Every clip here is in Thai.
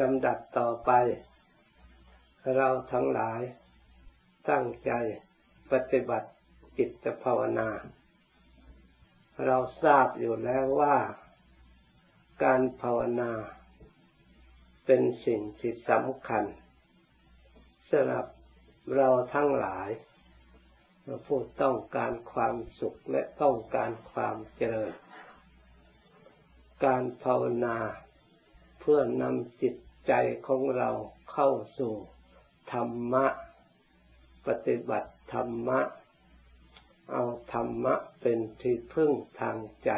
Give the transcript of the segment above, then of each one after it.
ลำดับต่อไป เราทั้งหลายตั้งใจปฏิบัติจิตภาวนา เราทราบอยู่แล้วว่า การภาวนา เป็นสิ่งที่สำคัญสำหรับเราทั้งหลายผู้ต้องการความสุขและต้องการความเจริญ การภาวนาเพื่อนำจิต ใจของเราเข้าสู่ธรรมะ ปฏิบัติธรรมะ เอาธรรมะเป็นที่พึ่งทางใจ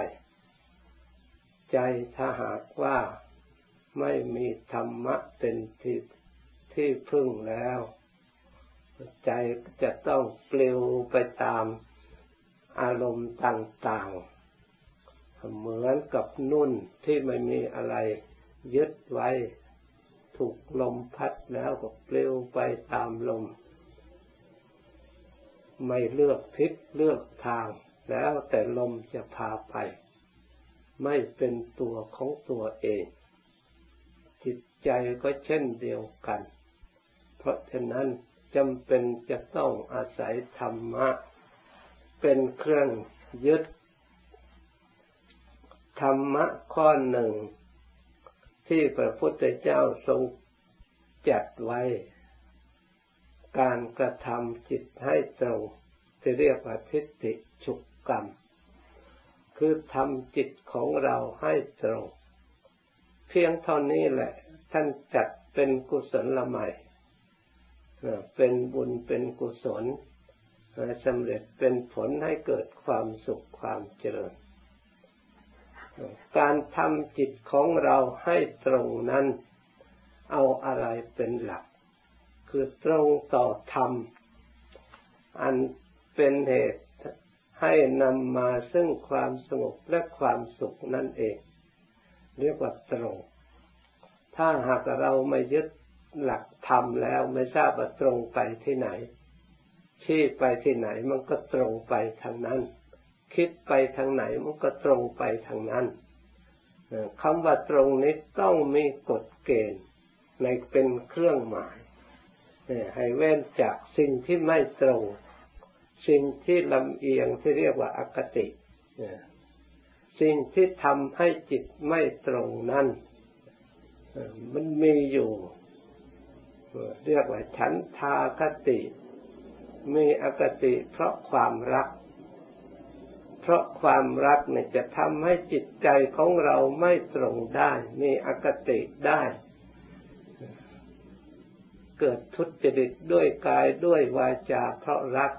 ใจถ้าหากว่าไม่มีธรรมะเป็นที่ที่พึ่งแล้ว ใจจะต้องปลิวไปตามอารมณ์ต่างๆ เหมือนกับนุ่นที่ไม่มีอะไรยึดไว้ ถูกลมพัดแล้วก็ปลิวไปตามลม ไม่เลือกทิศเลือกทาง แล้วแต่ลมจะพาไป ไม่เป็นตัวของตัวเอง จิตใจก็เช่นเดียวกัน เพราะฉะนั้นจำเป็นจะต้องอาศัยธรรมะ เป็นเครื่องยึด ธรรมะข้อหนึ่ง ที่พระพุทธเจ้าทรงจัดไว้ การกระทำจิตให้ตรงที่เรียกว่าทิฏฐิฉุกกรรม คือทำจิตของเราให้ตรง เพียงเท่านี้แหละ ท่านจัดเป็นกุศลละใหม่เป็นบุญเป็นกุศลสำเร็จเป็นผลให้เกิดความสุขความเจริญ การทำจิตของเราให้ตรงนั้น เอาอะไรเป็นหลัก คือตรงต่อธรรม อันเป็นเหตุให้นำมาซึ่งความสงบและความสุขนั่นเอง เรียกว่าตรง ถ้าหากเราไม่ยึดหลักธรรมแล้วไม่ทราบว่าตรงไปที่ไหน ชี้ไปที่ไหนมันก็ตรงไปทางนั้น คิดไปทางไหนมันก็ตรงไปทางนั้นคำว่าตรงนี้ต้องมีกฎเกณฑ์ ในเป็นเครื่องหมายให้เว้นจากสิ่งที่ไม่ตรง สิ่งที่ลำเอียงที่เรียกว่าอากติสิ่งที่ทำให้จิตไม่ตรงนั้นมันมีอยู่ เรียกว่าฉันทาคติ มีอากติเพราะความรัก เพราะความรักเนี่ยจะทำให้จิตใจของเราไม่ตรงได้ มีอคติได้ เกิดทุจริตด้วยกายด้วยวาจาเพราะรัก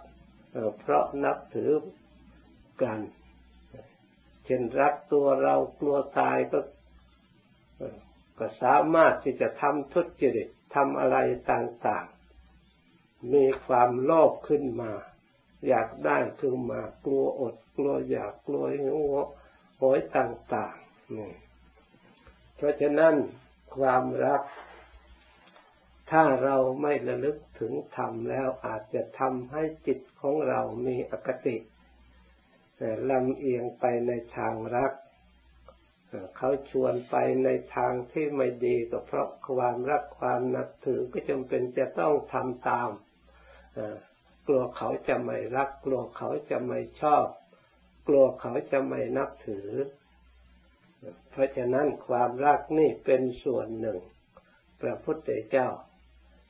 เพราะนับถือกันเช่นรักตัวเรากลัวตายก็ก็สามารถที่จะทำทุจริตทำอะไรต่างๆ มีความโลภขึ้นมา อยากได้คือมากลัวอดกลัวอยากกลัวหิวโหยต่างๆนี่เพราะฉะนั้นความรัก ถ้าเราไม่ระลึกถึงธรรมแล้วอาจจะทำให้จิตของเรามีอคติลำเอียงไปในทางรัก เขาชวนไปในทางที่ไม่ดีก็เพราะความรักความนับถือก็จำเป็นจะต้องทำตาม กลัวเขาจะไม่รัก กลัวเขาจะไม่ชอบ กลัวเขาจะไม่นับถือ เพราะฉะนั้นความรักนี่เป็นส่วนหนึ่ง พระพุทธเจ้า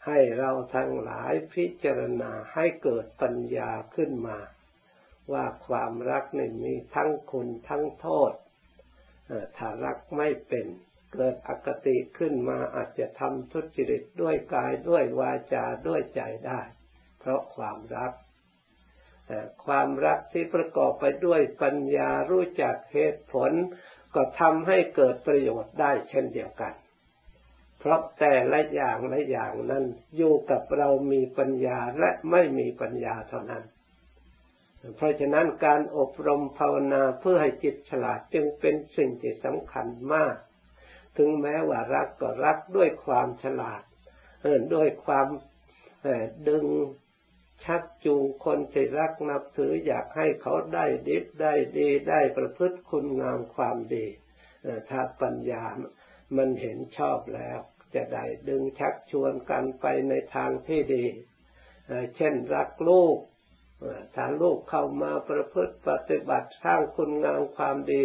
ให้เราทั้งหลายพิจารณาให้เกิดปัญญาขึ้นมา ว่าความรักนี่มีทั้งคุณทั้งโทษถ้ารักไม่เป็นเกิดอคติขึ้นมาอาจจะทำทุจริตด้วยกายด้วยวาจาด้วยใจได้ เพราะความรัก แต่ความรักที่ประกอบไปด้วยปัญญารู้จักเหตุผล ก็ทำให้เกิดประโยชน์ได้เช่นเดียวกัน เพราะแต่ละอย่างละอย่างนั้นอยู่กับเรามีปัญญาและไม่มีปัญญาเท่านั้นเพราะฉะนั้นการอบรมภาวนาเพื่อให้จิตฉลาดจึงเป็นสิ่งที่สำคัญมาก ถึงแม้ว่ารักก็รักด้วยความฉลาดด้วยความดึง ชักจูงคนที่รักนับถืออยากให้เขาได้ดีได้ดีได้ประพฤติคุณงามความดีถ้าปัญญามันเห็นชอบแล้ว จะได้ดึงชักชวนกันไปในทางที่ดี เช่นรักลูกถ้าลูกเข้ามาประพฤติปฏิบัติสร้างคุณงามความดี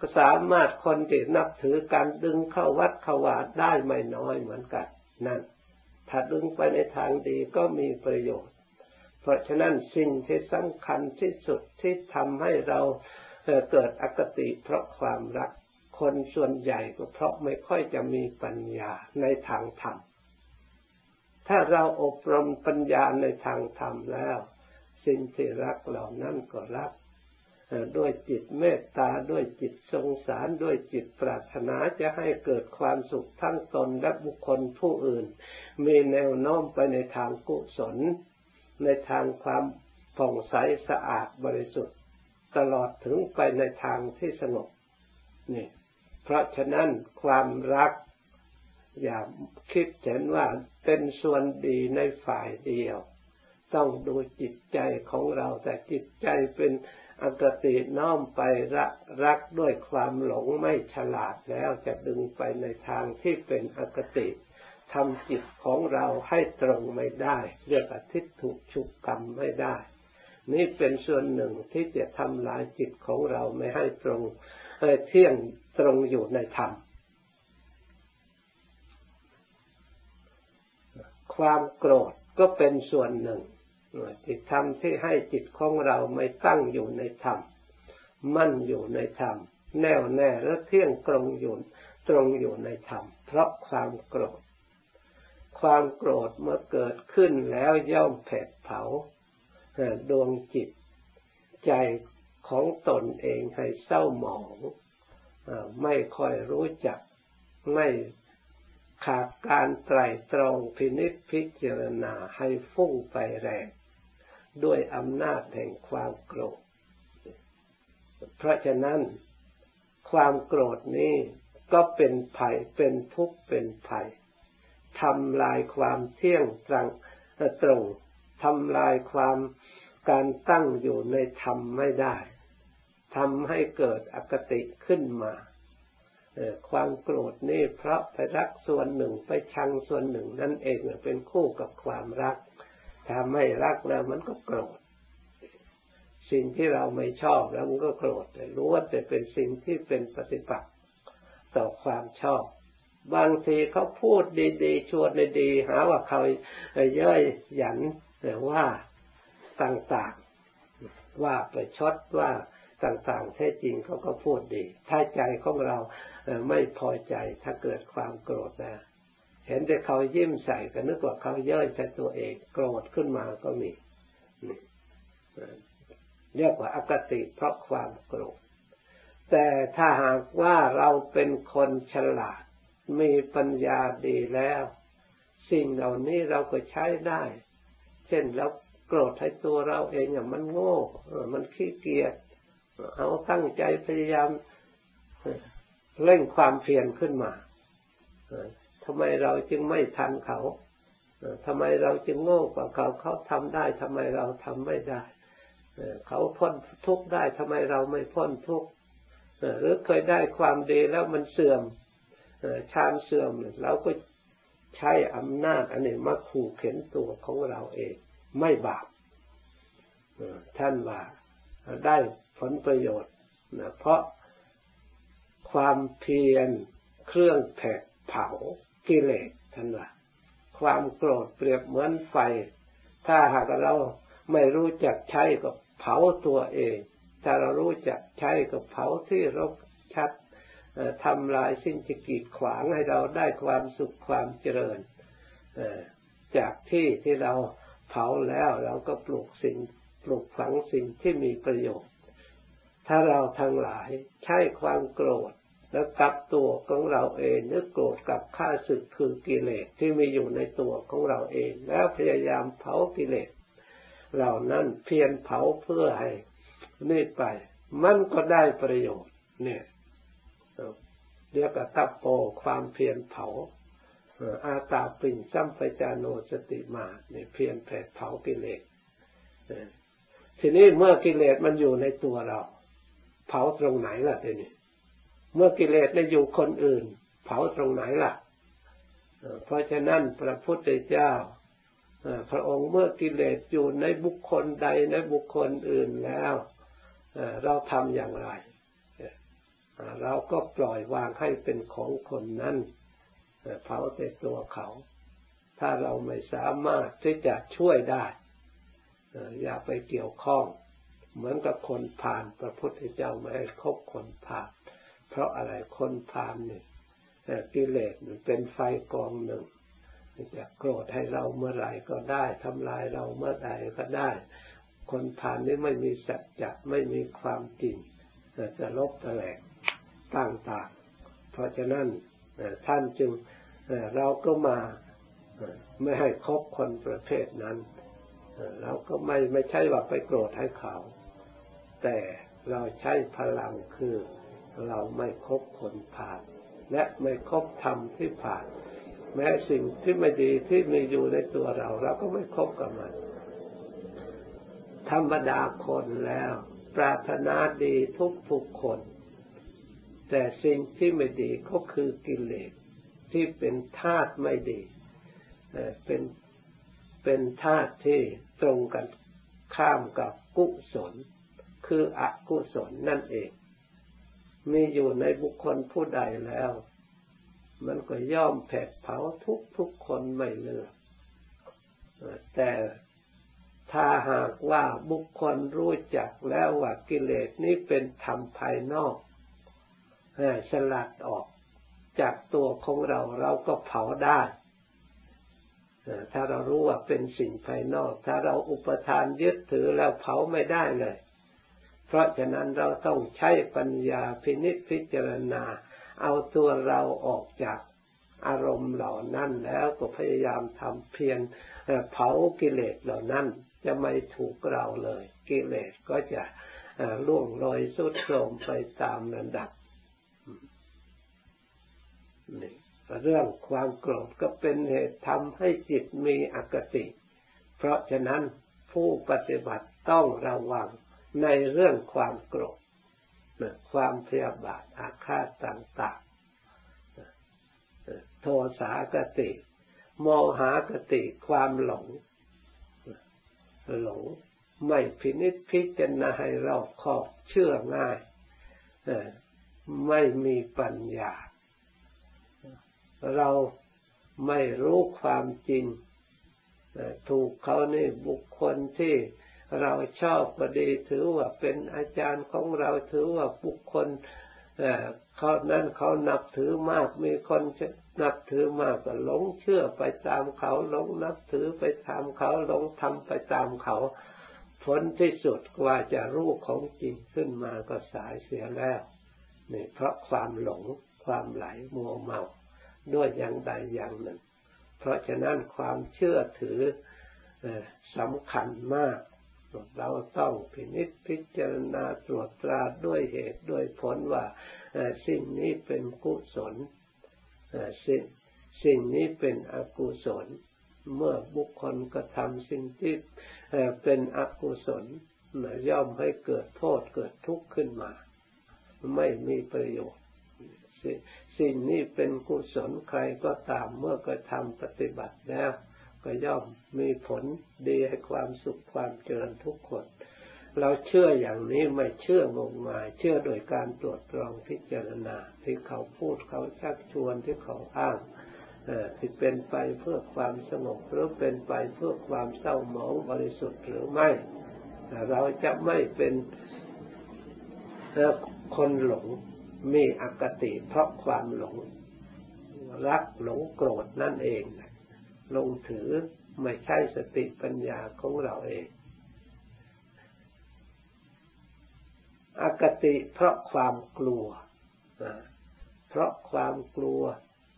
ก็สามารถคนที่นับถือการดึงเข้าวัดเข้าวาดได้ไม่น้อยเหมือนกัน นั่น ถ้าดึงไปในทางดีก็มีประโยชน์ เพราะฉะนั้นสิ่งที่สำคัญที่สุดที่ทำให้เราเกิดอคติเพราะความรักคนส่วนใหญ่ก็เพราะไม่ค่อยจะมีปัญญาในทางธรรม ถ้าเราอบรมปัญญาในทางธรรมแล้ว สิ่งที่รักเหล่านั้นก็รักด้วยจิตเมตตาด้วยจิตสงสารด้วยจิตปรารถนาจะให้เกิดความสุขทั้งตนและบุคคลผู้อื่น มีแนวโน้มไปในทางกุศล ในทางความผ่องใสสะอาดบริสุทธิ์ ตลอดถึงไปในทางที่สงบนี่ เพราะฉะนั้นความรัก อย่าคิดเห็นว่าเป็นส่วนดีในฝ่ายเดียว ต้องดูจิตใจของเราแต่จิตใจเป็นอคติน้อมไปรักรักด้วยความหลงไม่ฉลาดแล้วจะดึงไปในทางที่เป็นอคติ ทำจิตของเราให้ตรงไม่ได้ เรียกอทิฏฐุชุกกรรมไม่ได้ นี่เป็นส่วนหนึ่งที่จะทำลายจิตของเราไม่ให้ตรงเที่ยงตรงอยู่ในธรรมความโกรธก็เป็นส่วนหนึ่งจิตธรรมที่ให้จิตของเราไม่ตั้งอยู่ในธรรมมั่นอยู่ในธรรมแน่วแน่และเที่ยงตรงอยู่ตรงอยู่ในธรรมเพราะความโกรธ ความโกรธเมื่อเกิดขึ้นแล้วย่อมแผดเผาดวงจิตใจของตนเองให้เศร้าหมองไม่ค่อยรู้จัก ไม่ขาดการไตรตรองพินิจพิจารณาให้ฟุ้งไปแรง ด้วยอำนาจแห่งความโกรธ เพราะฉะนั้น ความโกรธนี้ก็เป็นภัยเป็นทุกข์เป็นภัย ทำลายความเที่ยงตรงตรงทำลายความการตั้งอยู่ในธรรมไม่ได้ทำให้เกิดอคติขึ้นมาความโกรธนี่เพราะไปรักส่วนหนึ่งไปชังส่วนหนึ่งนั่นเองเป็นคู่กับความรักถ้าไม่รักแล้วมันก็โกรธ สิ่งที่เราไม่ชอบแล้วมันก็โกรธแต่รู้ว่าแต่เป็นสิ่งที่เป็นปฏิปักษ์ต่อความชอบ บางทีเขาพูดดีๆชวนดีๆหาว่าเขาเย้ยหยันแต่ว่าต่างๆว่าไปชดว่าต่างๆแท้จริงเขาก็พูดดี ถ้าใจของเราไม่พอใจถ้าเกิดความโกรธนะเห็นแต่เขายิ้มใส่ก็นึกว่าเขาเย้ยใส่ตัวเองโกรธขึ้นมาก็มีเรียกว่าอากติเพราะความโกรธแต่ถ้าหากว่าเราเป็นคนฉลาด มีปัญญาดีแล้ว สิ่งเหล่านี้เราก็ใช้ได้ เช่นเราโกรธให้ตัวเราเองอะมันโง่มันขี้เกียจเอาตั้งใจพยายามเร่งความเพียรขึ้นมาทำไมเราจึงไม่ทันเขาทำไมเราจึงโง่กว่าเขาเขาทำได้ทำไมเราทำไม่ได้เขาพ้นทุกข์ได้ทำไมเราไม่พ้นทุกข์หรือเคยได้ความดีแล้วมันเสื่อม ชามเสื่อมเราก็ใช้อำนาจอันนี้มาขู่เข็นตัวของเราเอง ไม่บาปท่านว่าได้ผลประโยชน์นะเพราะความเพียรเครื่องแผดเผากิเลสท่านว่าความโกรธเปรียบเหมือนไฟ ถ้าหากเราไม่รู้จักใช้ก็เผาตัวเอง ถ้าเรารู้จักใช้ก็เผาที่รกชัด ทำลายสิ่งที่กีดขวางให้เราได้ความสุขความเจริญจากที่ที่เราเผาแล้วเราก็ปลูกสิ่งปลูกฝังสิ่งที่มีประโยชน์ ถ้าเราทั้งหลายใช้ความโกรธแล้วกับตัวของเราเองนึกโกรธกับข้าศึกคือกิเลสที่มีอยู่ในตัวของเราเอง แล้วพยายามเผากิเลสเหล่านั้นเพียรเผาเพื่อให้นี่ไป มันก็ได้ประโยชน์ เนี่ย เรียกว่าตับโปความเพียรเผาอาตาปิ่นซัมปจานโนสติมาเนี่ยเพียรแผดเผากิเลสทีนี้เมื่อกิเลสมันอยู่ในตัวเรา เผาตรงไหนล่ะทีนี้เมื่อกิเลสได้อยู่คนอื่น เผาตรงไหนล่ะเพราะฉะนั้นพระพุทธเจ้าพระองค์เมื่อกิเลสอยู่ในบุคคลใดในบุคคลอื่นแล้วเราทำอย่างไร เราก็ปล่อยวางให้เป็นของคนนั้นเผาแต่ตัวเขา ถ้าเราไม่สามารถที่จะช่วยได้ อย่าไปเกี่ยวข้อง เหมือนกับคนผ่านพระพุทธเจ้าไม่ให้คบคนผ่าน เพราะอะไรคนผ่านเนี่ยกิเลสมันเป็นไฟกองหนึ่งจะโกรธให้เราเมื่อไหร่ก็ได้ทำลายเราเมื่อใดก็ได้ คนผ่านนี้ไม่มีสัจจะไม่มีความจริงจะลบแถลง ต่างๆ เพราะฉะนั้นท่านจึงเราก็มาไม่ให้คบคนประเภทนั้น เราก็ไม่ไม่ใช่ว่าไปโกรธให้เขา แต่เราใช้พลังคือเราไม่คบคนผ่าน และไม่คบธรรมที่ผ่าน แม้สิ่งที่ไม่ดีที่มีอยู่ในตัวเรา เราก็ไม่คบกับมัน ธรรมดาคนแล้ว ปรารถนาดีทุกทุกคน แต่สิ่งที่ไม่ดีก็คือกิเลสที่เป็นธาตุไม่ดีเป็นเป็นธาตุที่ตรงกันข้ามกับกุศล คืออกุศลนั่นเองมีอยู่ในบุคคลผู้ใดแล้ว มันก็ย่อมแผดเผาทุกทุกคนไม่เลือกแต่ถ้าหากว่าบุคคลรู้จักแล้วว่ากิเลสนี้เป็นธรรมภายนอก สลัดออกจากตัวของเราเราก็เผาได้ถ้าเรารู้ว่าเป็นสิ่งภายนอก ถ้าเราอุปทานยึดถือแล้วเผาไม่ได้เลย เพราะฉะนั้นเราต้องใช้ปัญญาพินิจพิจารณา เอาตัวเราออกจากอารมณ์เหล่านั้นแล้วก็พยายามทำเพียรเผากิเลสเหล่านั้น จะไม่ถูกเราเลย กิเลสก็จะล่วงลอยสุดโทรมไปตามระดับ นี่เรื่องความโกรธก็เป็นเหตุทำให้จิตมีอคติ เพราะฉะนั้นผู้ปฏิบัติต้องระวังในเรื่องความโกรธความพยาบาทอาฆาตต่างๆ โทสากติ โมหากติความหลง หลงไม่พินิจพิจารณาให้รอบคอบเชื่อง่าย ไม่มีปัญญา เราไม่รู้ความจริง ถูกเขาในบุคคลที่เราชอบก็ดีถือว่าเป็นอาจารย์ของเราถือว่าบุคคลเขานั้นเขานับถือมากมีคนนับถือมากก็หลงเชื่อไปตามเขาหลงนับถือไปตามเขาหลงทำไปตามเขา ผลที่สุดกว่าจะรู้ของจริงขึ้นมาก็สายเสียแล้วนี่เพราะความหลงความไหลมัวเมา ด้วยอย่างใดอย่างหนึ่ง เพราะฉะนั้นความเชื่อถือสำคัญมาก เราต้องพินิจพิจารณาตรวจตราด้วยเหตุด้วยผลว่าสิ่งนี้เป็นกุศลสิ่งสิ่งนี้เป็นอกุศล เมื่อบุคคลกระทำสิ่งที่เป็นอกุศลย่อมให้เกิดโทษเกิดทุกข์ขึ้นมา ไม่มีประโยชน์ สิ่งนี้เป็นกุศลใครก็ตามเมื่อกระทำปฏิบัติแล้ว ก็ย่อมมีผลดีให้ความสุขความเจริญทุกคน เราเชื่ออย่างนี้ไม่เชื่องมงาย เชื่อโดยการตรวจตรองพิจารณา ที่เขาพูดเขาชักชวนที่เขาอ้างที่เป็นไปเพื่อความสงบหรือเป็นไปเพื่อความเศร้าหมองบริสุทธิ์หรือไม่ เราจะไม่เป็นคนหลง มีอคติเพราะความหลง รักหลงโกรธนั่นเองลงถือไม่ใช่สติปัญญาของเราเองอคติเพราะความกลัว เพราะความกลัว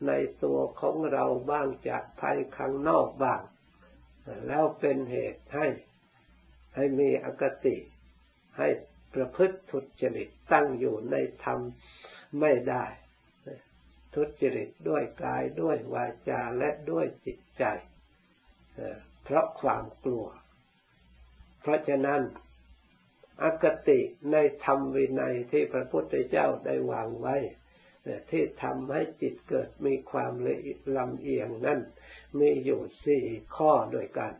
ในตัวของเราบ้างจากภายข้างนอกบ้าง แล้วเป็นเหตุให้ ให้มีอคติ ให้ ประพฤติทุจริตตั้งอยู่ในธรรมไม่ได้ ทุจริตด้วยกายด้วยวาจาและด้วยจิตใจเพราะความกลัว เพราะฉะนั้นอคติในธรรมวินัยที่พระพุทธเจ้าได้วางไว้ที่ทำให้จิตเกิดมีความละลำเอียงนั่นมีอยู่สี่ข้อด้วยกัน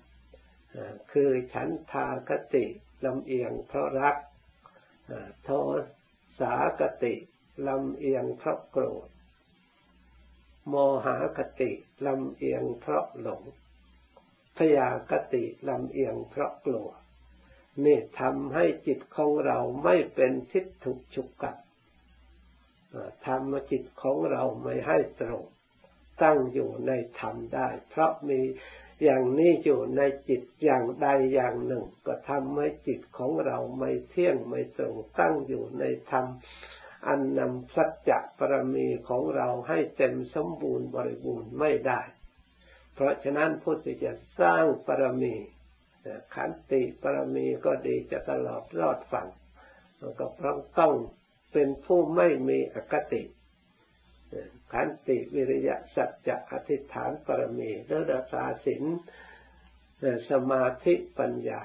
คือฉันทากติลำเอียงเพราะรัก โทสากติลำเอียงเพราะโกรธ โมหคติลำเอียงเพราะหลง พยากติลำเอียงเพราะกลัว นี่ทำให้จิตของเราไม่เป็นทิฏฐุฉุกกัดทำจิตของเราไม่ให้ตรง ตั้งอยู่ในธรรมได้ เพราะมี อย่างนี้อยู่ในจิตอย่างใดอย่างหนึ่ง ก็ทำให้จิตของเราไม่เที่ยงไม่ตรงตั้งอยู่ในธรรมอันนำสัจจะปรมีของเราให้เต็มสมบูรณ์บริบูรณ์ไม่ได้ เพราะฉะนั้นพุทธจะสร้างปรมีขันติปรมีก็ดีจะตลอดรอดฝั่งก็เพราะต้องเป็นผู้ไม่มีอคติ ขันติวิริยะสัจจะอธิษฐานปรมีและรักษาศีลสมาธิปัญญา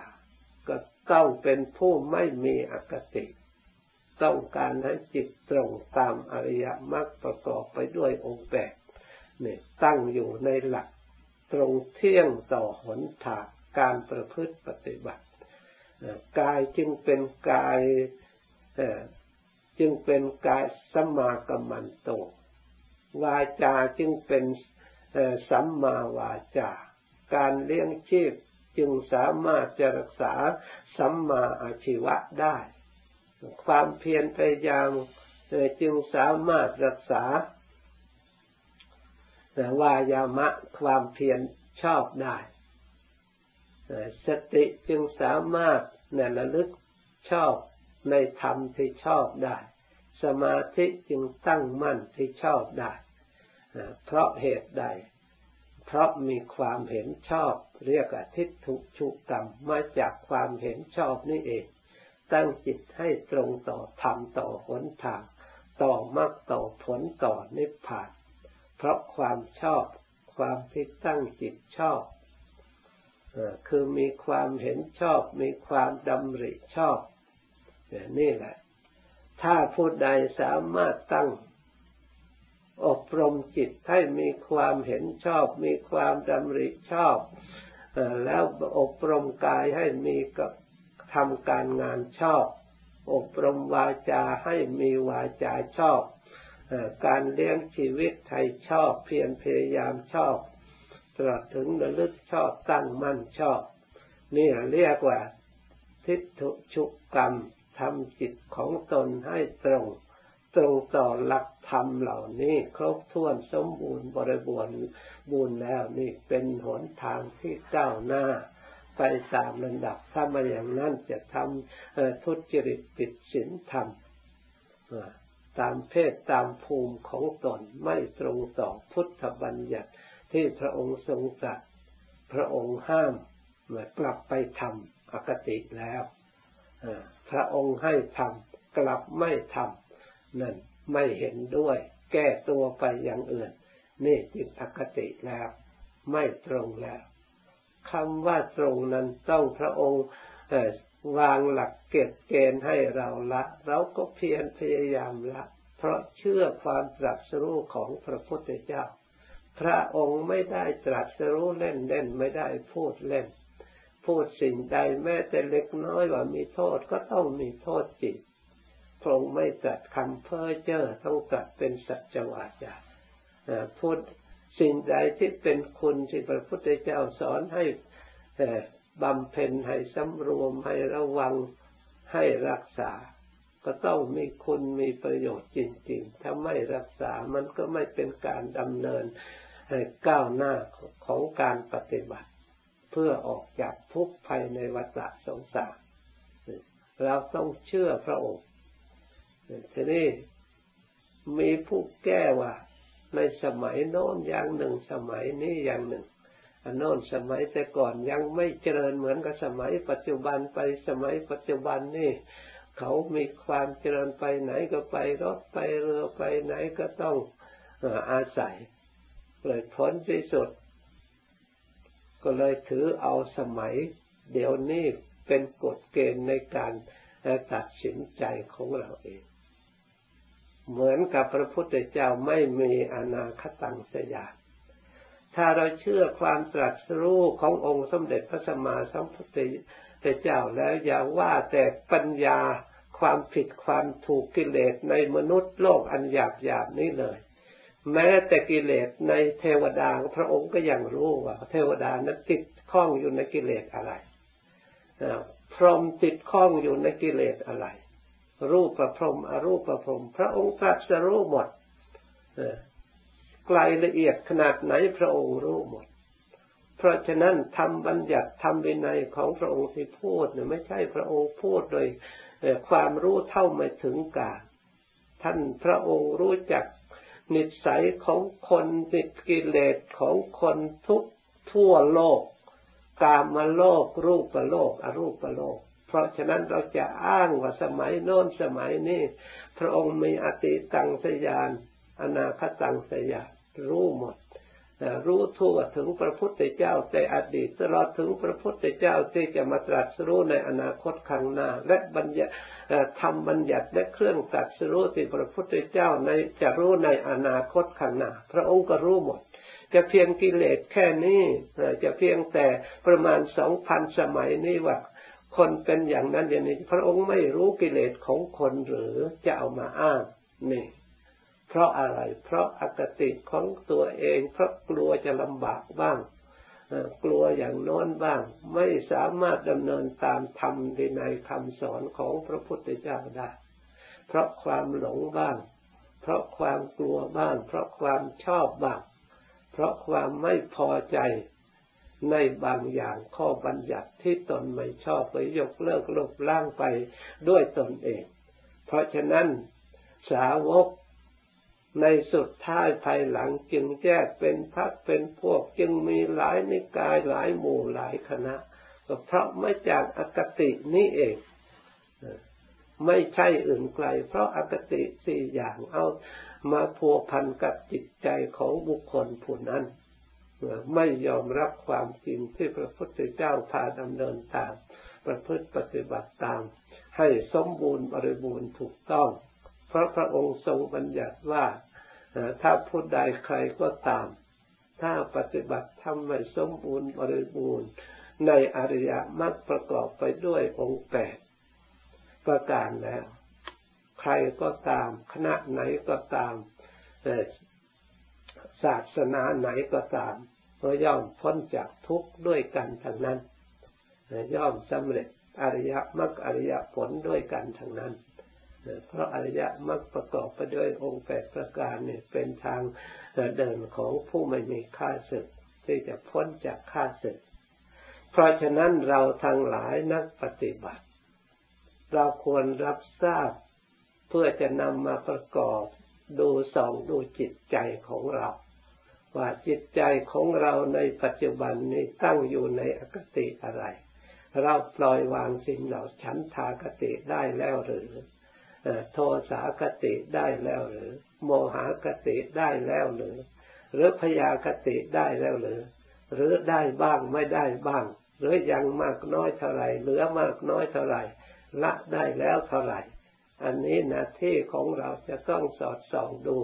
ก็ต้องเป็นผู้ไม่มีอคติ ต้องการให้จิตตรงตามอริยมรรคประกอบไปด้วยองค์แปดเนี่ยตั้งอยู่ในหลักตรงเที่ยงต่อหนทางการประพฤติปฏิบัติกายจึงเป็นกายจึงเป็นกายสมากมันโต วาจาจึงเป็นสัมมาวาจา การเลี้ยงชีพจึงสามารถจะรักษาสัมมาอาชีวะได้ ความเพียรพยายามจึงสามารถรักษาวายามะความเพียรชอบได้สติจึงสามารถนระลึกชอบในธรรมที่ชอบได้ สมาธิจึงตั้งมั่นที่ชอบได้ เพราะเหตุใด เพราะมีความเห็นชอบ เรียกอทิฏฐุชุกรรมมาจากความเห็นชอบนี่เอง ตั้งจิตให้ตรงต่อธรรมต่อหนทาง ต่อมรรคต่อผลต่อนิพพาน เพราะความชอบ ความที่ตั้งจิตชอบคือมีความเห็นชอบ มีความดำริชอบนี่แหละ ถ้าผู้ใดสามารถตั้ง อบรมจิตให้มีความเห็นชอบ มีความดำริชอบ แล้วอบรมกายให้มีกับทำการงานชอบ อบรมวาจาให้มีวาจาชอบ การเลี้ยงชีวิตให้ชอบ เพียรพยายามชอบตลอดถึงระลึกชอบตั้งมั่นชอบ นี่เรียกว่า ทิฏฐุชุกกรรมทำจิตของตนให้ตรง ตรงต่อหลักธรรมเหล่านี้ ครบถ้วนสมบูรณ์บริบูรณ์บูรณ์แล้วนี่เป็นหนทางที่ก้าวหน้า ไปตามลำดับถ้ามาอย่างนั้นจะทำทุจริตปิดศีลธรรมตามเพศตามภูมิของตนไม่ตรงต่อพุทธบัญญัติที่พระองค์ทรงตรัสพระองค์ห้ามเมื่อกลับไปทำอคติแล้วพระองค์ให้ทำกลับไม่ทำ นั่นไม่เห็นด้วย แก้ตัวไปอย่างอื่น นี่จิตอคติแล้ว ไม่ตรงแล้วคำว่าตรงนั้นต้องพระองค์วางหลักเกณฑ์เกณฑ์ให้เราละ เราก็เพียรพยายามละ เพราะเชื่อความตรัสรู้ของพระพุทธเจ้า พระองค์ไม่ได้ตรัสรู้เล่นเล่นไม่ได้พูดเล่น พูดสิ่งใดแม้แต่เล็กน้อยว่ามีโทษก็ต้องมีโทษจริง พระองค์ไม่ตรัสคำเพ้อเจ้อต้องตรัสเป็นสัจวาจาพูดสิ่งใดที่เป็นคุณที่พระพุทธเจ้าสอนให้บำเพ็ญให้สำรวมให้ระวังให้รักษา ก็ต้องมีคุณมีประโยชน์จริงๆ ถ้าไม่รักษามันก็ไม่เป็นการดำเนินก้าวหน้าของการปฏิบัติ เพื่อออกจากทุกข์ภายในวัฏสงสารเราต้องเชื่อพระองค์ ทีนี้มีผู้แก้ว่า ในสมัยโน้นอย่างหนึ่งสมัยนี้อย่างหนึ่งอันโน้นสมัยแต่ก่อนยังไม่เจริญเหมือนกับสมัยปัจจุบันไปสมัยปัจจุบันนี่เขามีความเจริญไปไหนก็ไปรถไปเรือไปไหนก็ต้องอาศัยเลยพ้นที่สุด ก็เลยถือเอาสมัย เดี๋ยวนี้เป็นกฎเกณฑ์ในการตัดสินใจของเราเอง เหมือนกับพระพุทธเจ้าไม่มีอนาคตังสยานถ้าเราเชื่อความตรัสรู้ขององค์สมเด็จพระสัมมาสัมพุทธเจ้าแล้วอย่าว่าแต่ปัญญาความผิดความถูกกิเลสในมนุษย์โลกอันหยาบหยาบนี้เลย แม้แต่กิเลสในเทวดาพระองค์ก็ยังรู้ว่า เทวดานั้นติดข้องอยู่ในกิเลสอะไรพรหมติดข้องอยู่ในกิเลสอะไร รูปประพรมอรูปประพรมพระองค์ตรัสรู้หมดไกลละเอียดขนาดไหนพระองค์รู้หมด เพราะฉะนั้นทำบัญญัติทำวินัยของพระองค์ที่พูดเนี่ยไม่ใช่พระองค์พูดโดยความรู้เท่าไม่ถึงกาท่านพระองค์รู้จักนิสัยของคนติดกิเลสของคนทุกทั่วโลก กามโลก รูปโลก อรูปโลก เพราะฉะนั้นเราจะอ้างว่าสมัยโน้นสมัยนี้พระองค์มีอติตังสยาน อนาคตังสยานรู้หมดรู้ทั่วถึงพระพุทธเจ้าในอดีตตลอดถึงพระพุทธเจ้าที่จะมาตรัสรู้ในอนาคตข้างหน้า และบัญญัติทำบัญญัติและเครื่องตรัสรู้ที่พระพุทธเจ้าในจะรู้ในอนาคตข้างหน้า พระองค์ก็รู้หมด จะเพียงกิเลสแค่นี้จะเพียงแต่ประมาณสองพันสมัยนี้ว่า คนเป็นอย่างนั้นอย่างนี้ พระองค์ไม่รู้กิเลสของคนหรือจะเอามาอ้างนี่ เพราะอะไร เพราะอคติของตัวเอง เพราะกลัวจะลำบากบ้างกลัวอย่างโน้นบ้าง ไม่สามารถดำเนินตามธรรมในคำสอนของพระพุทธเจ้าได้ เพราะความหลงบ้าง เพราะความกลัวบ้าง เพราะความชอบบ้าง เพราะความไม่พอใจ ในบางอย่างข้อบัญญัติที่ตนไม่ชอบไปยกเลิกลบล้างไปด้วยตนเอง เพราะฉะนั้นสาวกในสุดท้ายภายหลังจึงแยกเป็นพักเป็นพวกจึงมีหลายนิกายหลายหมู่หลายคณะก็เพราะไม่จากอคตินี้เองไม่ใช่อื่นไกล เพราะอคติสี่อย่างเอามาพัวพันกับจิตใจของบุคคลผู้นั้น ไม่ยอมรับความจริงที่พระพุทธเจ้าพาดำเนินตาม ประพฤติปฏิบัติตาม ให้สมบูรณ์บริบูรณ์ถูกต้อง เพราะพระองค์ทรงบัญญัติว่าถ้าผู้ใดใครก็ตาม ถ้าปฏิบัติทำไม่สมบูรณ์บริบูรณ์ ในอริยมรรคประกอบไปด้วยองค์แปดประการแล้ว ใครก็ตาม คณะไหนก็ตาม ศาสนาไหนก็ตามก็ย่อมพ้นจากทุกข์ด้วยกันทั้งนั้นย่อมสำเร็จอริยมรรคอริยผลด้วยกันทั้งนั้น เพราะอริยมรรคประกอบไปด้วยองค์แปดประการเนี่ยเป็นทางเดินของผู้ไม่มีค่าศึก ที่จะพ้นจากค่าศึก เพราะฉะนั้นเราทั้งหลายนักปฏิบัติ เราควรรับทราบเพื่อจะนำมาประกอบดูส่องดูจิตใจของเรา ว่าจิตใจของเราในปัจจุบันนี้ตั้งอยู่ในอคติอะไร เราปล่อยวางสิ่งเหล่าฉันทากติได้แล้วหรือโทสาคติได้แล้วหรือ โมหาคติได้แล้วหรือ หรือพยาคติได้แล้วหรือ หรือได้บ้างไม่ได้บ้าง หรือยังมากน้อยเท่าไรเหลือมากน้อยเท่าไรละได้แล้วเท่าไหร่อันนี้หน้าที่ของเราจะต้องสอดส่องดู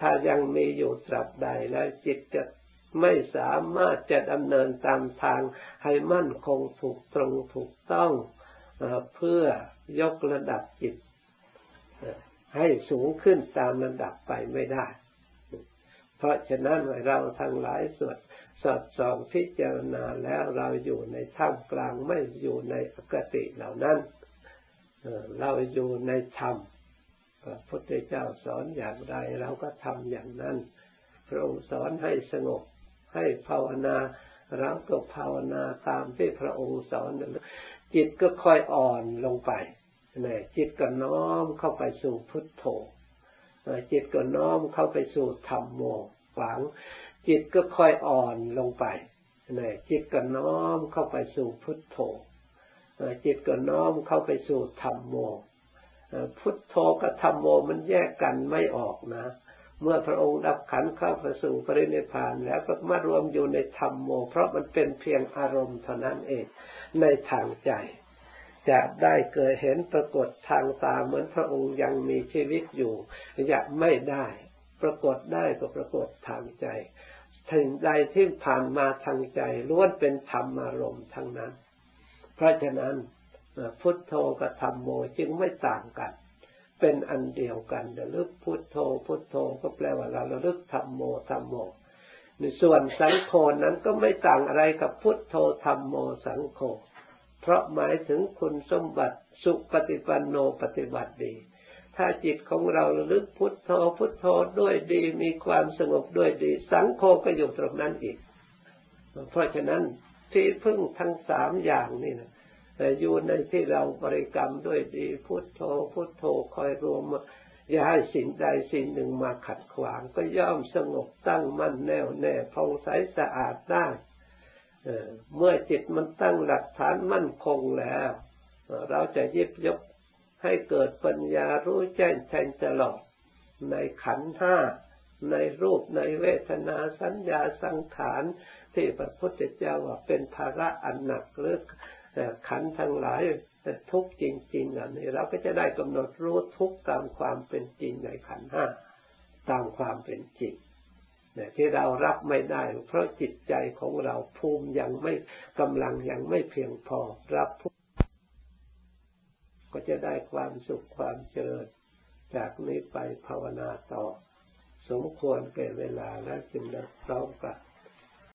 ถ้ายังมีอยู่ตราบใดแล้วจิตจะไม่สามารถจะดำเนินตามทางให้มั่นคงถูกตรงถูกต้องเพื่อยกระดับจิต ให้สูงขึ้นตามระดับไปไม่ได้ เพราะฉะนั้นเราทั้งหลายสวดสอดส่องพิจารณาแล้วเราอยู่ในท่ามกลางไม่อยู่ในอคติเหล่านั้น เราอยู่ในธรรม ระพุทธเจ้าสอนอย่างไรเราก็ทำอย่างนั้น พระองค์สอนให้สงบให้ภาวนาเราก็ภาวนาตามที่พระองค์สอน จิตก็ค่อยอ่อนลงไปนี่จิตก็น้อมเข้าไปสู่พุทโธจิตก็น้อมเข้าไปสู่ธรรมโมฝัง จิตก็ค่อยอ่อนลงไปนี่จิตก็น้อมเข้าไปสู่พุทโธจิตก็น้อมเข้าไปสู่ธรรมโม พุทโธกับธรรมโมมันแยกกันไม่ออกนะ เมื่อพระองค์ดับขันเข้าไปสู่ปรินิพานแล้วก็มารวมอยู่ในธรรมโม เพราะมันเป็นเพียงอารมณ์เท่านั้นเองในทางใจ จะได้เกิดเห็นปรากฏทางตาเหมือนพระองค์ยังมีชีวิตอยู่อยากไม่ได้ปรากฏได้ก็ปรากฏทางใจถึงใดที่ผ่านมาทางใจล้วนเป็นธรรมอารมณ์ทั้งนั้น เพราะฉะนั้น พุทโธกับธรรมโมจึงไม่ต่างกัน เป็นอันเดียวกันระลึกพุทโธพุทโธก็แปลว่าเราระลึกธรรมโมธรรมโมในส่วนสังโฆนั้นก็ไม่ต่างอะไรกับพุทโธธรรมโมสังโฆเพราะหมายถึงคุณสมบัติสุปฏิปันโนปฏิบัติดี ถ้าจิตของเราระลึกพุทโธพุทโธด้วยดีมีความสงบด้วยดี สังโฆก็อยู่ตรงนั้นอีก เพราะฉะนั้นที่พึ่งทั้งสามอย่างนี่นะ แต่ยู่ในที่เราบริกรรมด้วยดีพุทโธพุทโธคอยรวมอย่าให้สิ่งใดสิ่งหนึ่งมาขัดขวาง ก็ย่อมสงบตั้งมั่นแน่วแน่ผ่องใสสะอาดได้เมื่อจิตมันตั้งหลักฐานมั่นคงแล้ว เราจะยิบยกให้เกิดปัญญารู้แจ้งแทงตลอด ในขันห้าในรูปในเวทนาสัญญาสังขารที่พระพุทธเจ้าว่าเป็นภาระอันหนักหรือ ขันทั้งหลายทุกจริงๆอันนี้เราก็จะได้กำหนดรู้ทุกตามความเป็นจริงในขันห้าตามความเป็นจริงที่เรารับไม่ได้ เพราะจิตใจของเราภูมิยังไม่กำลังยังไม่เพียงพอรับก็จะได้ความสุขความเจริญจากนี้ไปภาวนาต่อ สมควรแก่เวลาและจึงได้พร้อมกับ